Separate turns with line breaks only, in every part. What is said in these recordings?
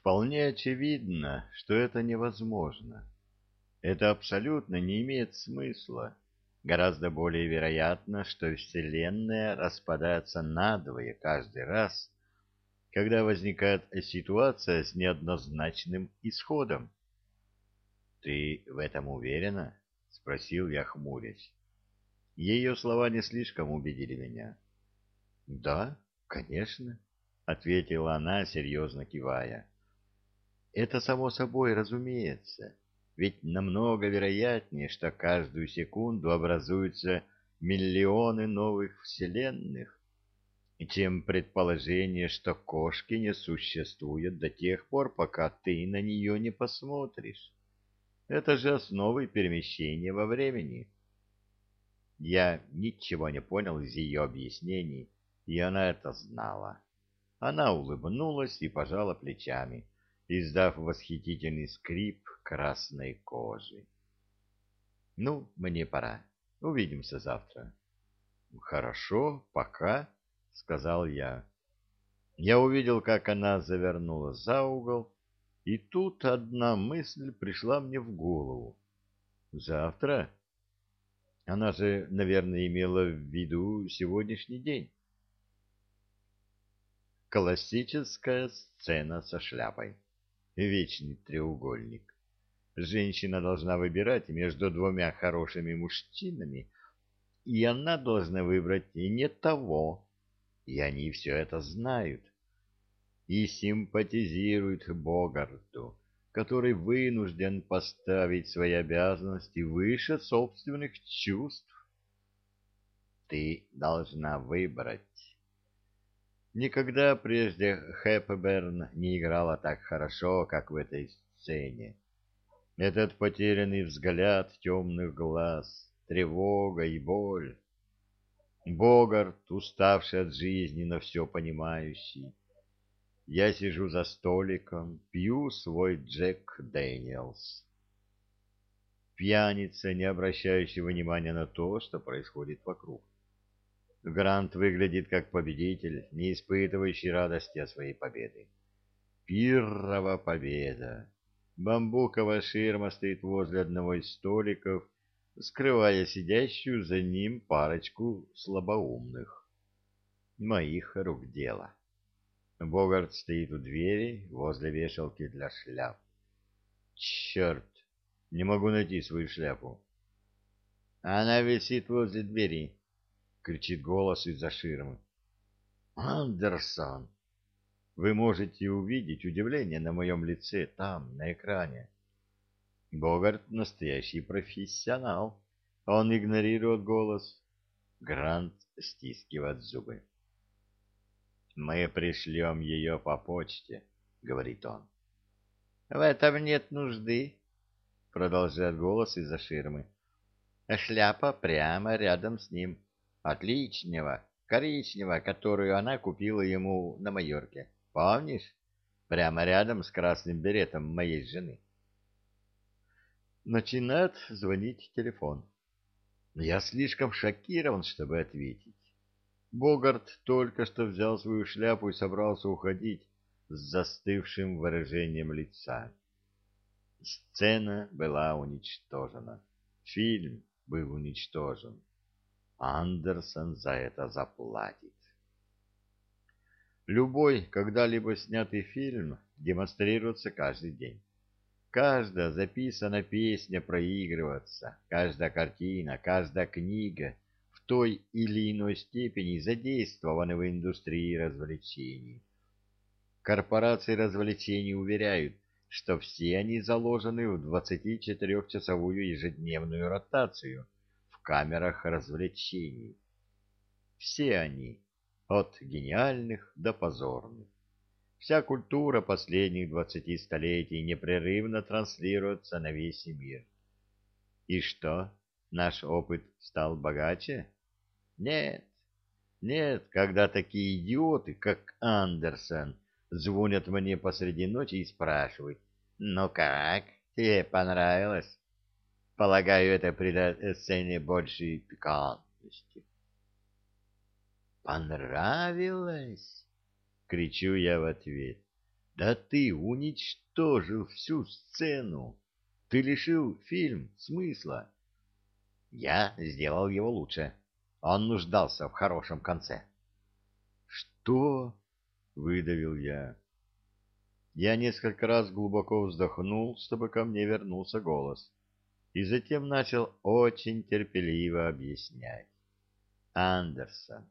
Вполне очевидно, что это невозможно. Это абсолютно не имеет смысла. Гораздо более вероятно, что Вселенная распадается надвое каждый раз, когда возникает ситуация с неоднозначным исходом. «Ты в этом уверена?» — спросил я, хмурясь. Ее слова не слишком убедили меня. «Да, конечно», — ответила она, серьезно кивая. Это само собой разумеется, ведь намного вероятнее, что каждую секунду образуются миллионы новых вселенных, чем предположение, что кошки не существуют до тех пор, пока ты на нее не посмотришь. Это же основы перемещения во времени. Я ничего не понял из ее объяснений, и она это знала. Она улыбнулась и пожала плечами издав восхитительный скрип красной кожи. «Ну, мне пора. Увидимся завтра». «Хорошо, пока», — сказал я. Я увидел, как она завернула за угол, и тут одна мысль пришла мне в голову. «Завтра?» Она же, наверное, имела в виду сегодняшний день. Классическая сцена со шляпой вечный треугольник. Женщина должна выбирать между двумя хорошими мужчинами, и она должна выбрать и не того, и они все это знают, и симпатизируют Богарту, который вынужден поставить свои обязанности выше собственных чувств. Ты должна выбрать. Никогда прежде Хэпберн не играла так хорошо, как в этой сцене. Этот потерянный взгляд темных глаз, тревога и боль. Богарт, уставший от жизни, но все понимающий. Я сижу за столиком, пью свой Джек Дэниелс. Пьяница, не обращающий внимания на то, что происходит вокруг. Грант выглядит как победитель, не испытывающий радости от своей победы. Пиррова победа! Бамбуковая ширма стоит возле одного из столиков, скрывая сидящую за ним парочку слабоумных. Моих рук дело. Богарт стоит у двери, возле вешалки для шляп. Черт! Не могу найти свою шляпу. Она висит возле двери кричит голос из-за ширмы. Андерсон! Вы можете увидеть удивление на моем лице там, на экране. Богарт настоящий профессионал. Он игнорирует голос. Грант стискивает зубы. «Мы пришлем ее по почте», — говорит он. «В этом нет нужды», — продолжает голос из-за ширмы. «Шляпа прямо рядом с ним отличного, коричневого, которую она купила ему на Майорке. Помнишь? Прямо рядом с красным беретом моей жены. Начинает звонить телефон. Я слишком шокирован, чтобы ответить. Богарт только что взял свою шляпу и собрался уходить с застывшим выражением лица. Сцена была уничтожена. Фильм был уничтожен. Андерсон за это заплатит. Любой когда-либо снятый фильм демонстрируется каждый день. Каждая записанная песня проигрывается, каждая картина, каждая книга в той или иной степени задействованы в индустрии развлечений. Корпорации развлечений уверяют, что все они заложены в 24-часовую ежедневную ротацию – камерах развлечений. Все они, от гениальных до позорных. Вся культура последних двадцати столетий непрерывно транслируется на весь мир. И что, наш опыт стал богаче? Нет, нет, когда такие идиоты, как Андерсон, звонят мне посреди ночи и спрашивают, «Ну как, тебе понравилось?» Полагаю, это придаст сцене большей пикантности. «Понравилось?» — кричу я в ответ. Да ты уничтожил всю сцену. Ты лишил фильм смысла. Я сделал его лучше. Он нуждался в хорошем конце. Что? выдавил я. Я несколько раз глубоко вздохнул, чтобы ко мне вернулся голос, и затем начал очень терпеливо объяснять. Андерсон,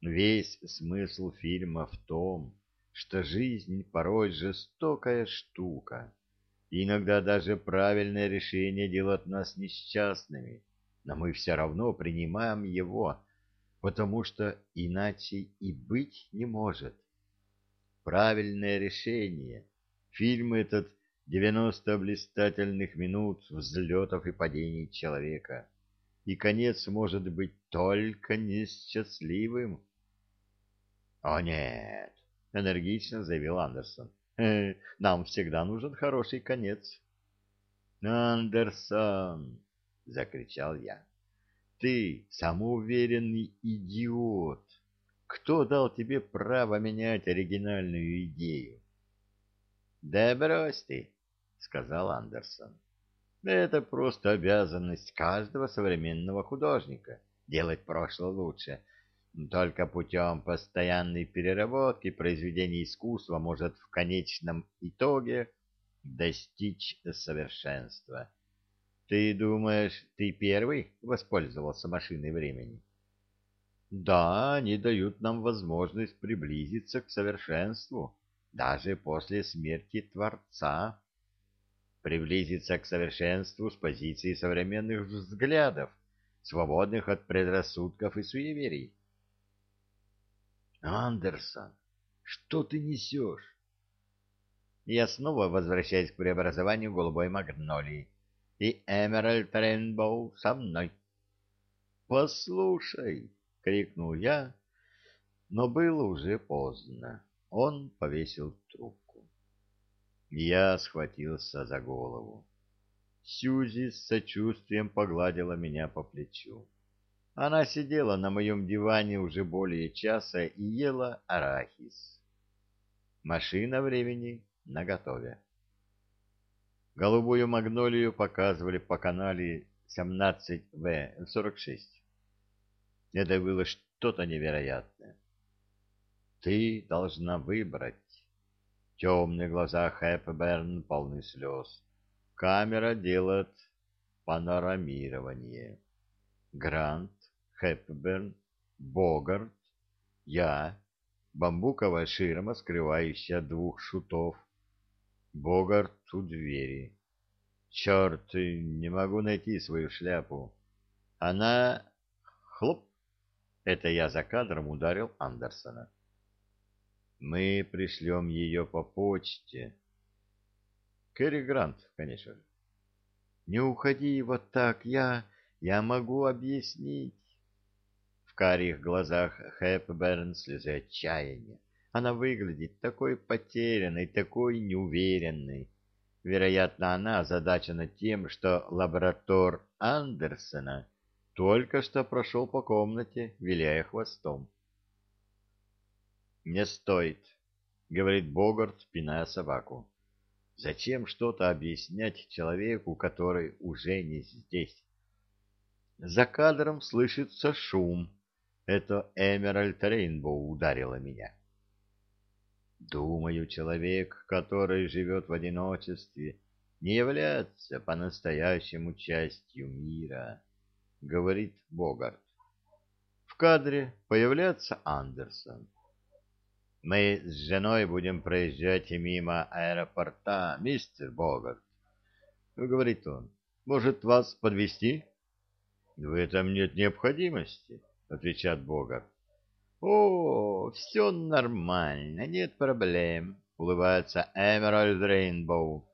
весь смысл фильма в том, что жизнь порой жестокая штука. Иногда даже правильное решение делает нас несчастными, но мы все равно принимаем его, потому что иначе и быть не может. Правильное решение. Фильм этот «90 блистательных минут взлетов и падений человека». И конец может быть только несчастливым. — О нет, — энергично заявил Андерсон. «Э, — Нам всегда нужен хороший конец. — Андерсон! — закричал я. — Ты самоуверенный идиот! Кто дал тебе право менять оригинальную идею? — Да брось ты, — сказал Андерсон. — Это просто обязанность каждого современного художника — делать прошлое лучше — только путем постоянной переработки произведение искусства может в конечном итоге достичь совершенства. Ты думаешь, ты первый воспользовался машиной времени? Да, они дают нам возможность приблизиться к совершенству, даже после смерти Творца. Приблизиться к совершенству с позиции современных взглядов, свободных от предрассудков и суеверий. Андерсон, что ты несешь? Я снова возвращаюсь к преобразованию голубой магнолии. И Эмеральд Рейнбоу со мной. «Послушай!» — крикнул я, но было уже поздно. Он повесил трубку. Я схватился за голову. Сьюзи с сочувствием погладила меня по плечу. Она сидела на моем диване уже более часа и ела арахис. Машина времени наготове. Голубую магнолию показывали по канале 17В46. Это было что-то невероятное. Ты должна выбрать. Темные глаза Хэпберн полны слез. Камера делает панорамирование. Грант Хепберн, Богарт, я, бамбуковая ширма, скрывающая двух шутов. Богарт у двери. Черт, не могу найти свою шляпу. Она... Хлоп! Это я за кадром ударил Андерсона. Мы пришлем ее по почте. Кэрри Грант, конечно же. Не уходи вот так, я... Я могу объяснить карих глазах Хэпберн слезы отчаяния. Она выглядит такой потерянной, такой неуверенной. Вероятно, она озадачена тем, что лаборатор Андерсона только что прошел по комнате, виляя хвостом. «Не стоит», — говорит Богарт, пиная собаку. «Зачем что-то объяснять человеку, который уже не здесь?» За кадром слышится шум это Эмеральд Рейнбоу ударила меня. Думаю, человек, который живет в одиночестве, не является по-настоящему частью мира, — говорит Богарт. В кадре появляется Андерсон. Мы с женой будем проезжать мимо аэропорта, мистер Богарт. Говорит он, может вас подвести? В этом нет необходимости. — отвечает Богар. «О, все нормально, нет проблем», — улыбается Эмеральд Рейнбоу.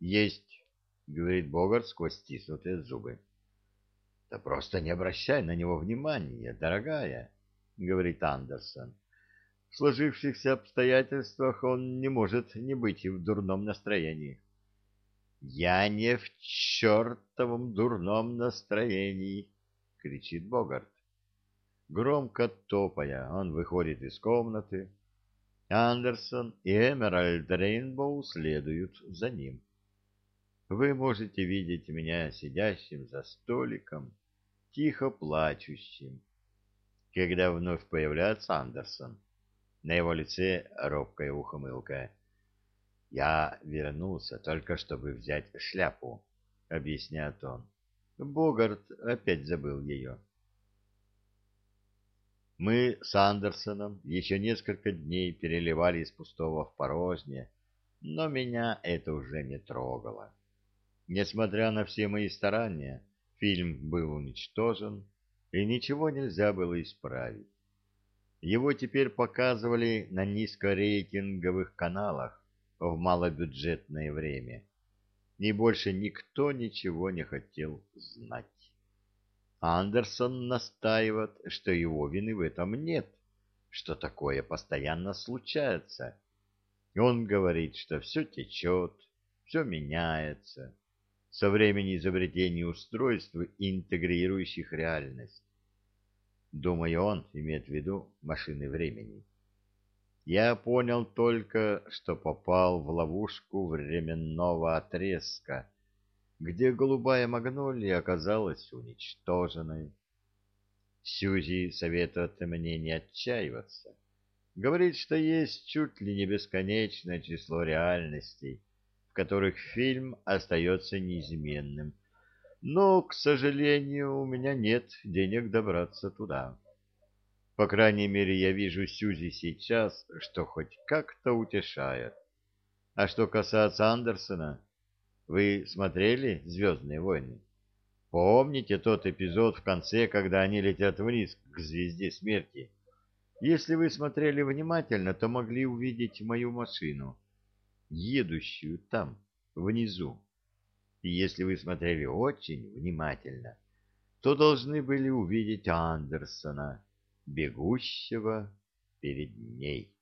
«Есть», — говорит Богар сквозь стиснутые зубы. «Да просто не обращай на него внимания, дорогая», — говорит Андерсон. «В сложившихся обстоятельствах он не может не быть в дурном настроении». «Я не в чертовом дурном настроении!» — кричит Богарт. Громко топая, он выходит из комнаты. Андерсон и Эмеральд Рейнбоу следуют за ним. Вы можете видеть меня сидящим за столиком, тихо плачущим, когда вновь появляется Андерсон. На его лице робкая ухмылка. «Я вернулся только, чтобы взять шляпу», — объясняет он. Богарт опять забыл ее. Мы с Андерсоном еще несколько дней переливали из пустого в порожнее, но меня это уже не трогало. Несмотря на все мои старания, фильм был уничтожен, и ничего нельзя было исправить. Его теперь показывали на низкорейтинговых каналах в малобюджетное время, и больше никто ничего не хотел знать. Андерсон настаивает, что его вины в этом нет, что такое постоянно случается. И он говорит, что все течет, все меняется со времени изобретения устройств, интегрирующих реальность. Думаю, он имеет в виду машины времени. Я понял только, что попал в ловушку временного отрезка, где голубая магнолия оказалась уничтоженной. Сьюзи советует мне не отчаиваться. Говорит, что есть чуть ли не бесконечное число реальностей, в которых фильм остается неизменным. Но, к сожалению, у меня нет денег добраться туда. По крайней мере, я вижу Сьюзи сейчас, что хоть как-то утешает. А что касается Андерсона, вы смотрели «Звездные войны»? Помните тот эпизод в конце, когда они летят вниз к звезде смерти? Если вы смотрели внимательно, то могли увидеть мою машину, едущую там, внизу. И если вы смотрели очень внимательно, то должны были увидеть Андерсона, бегущего перед ней.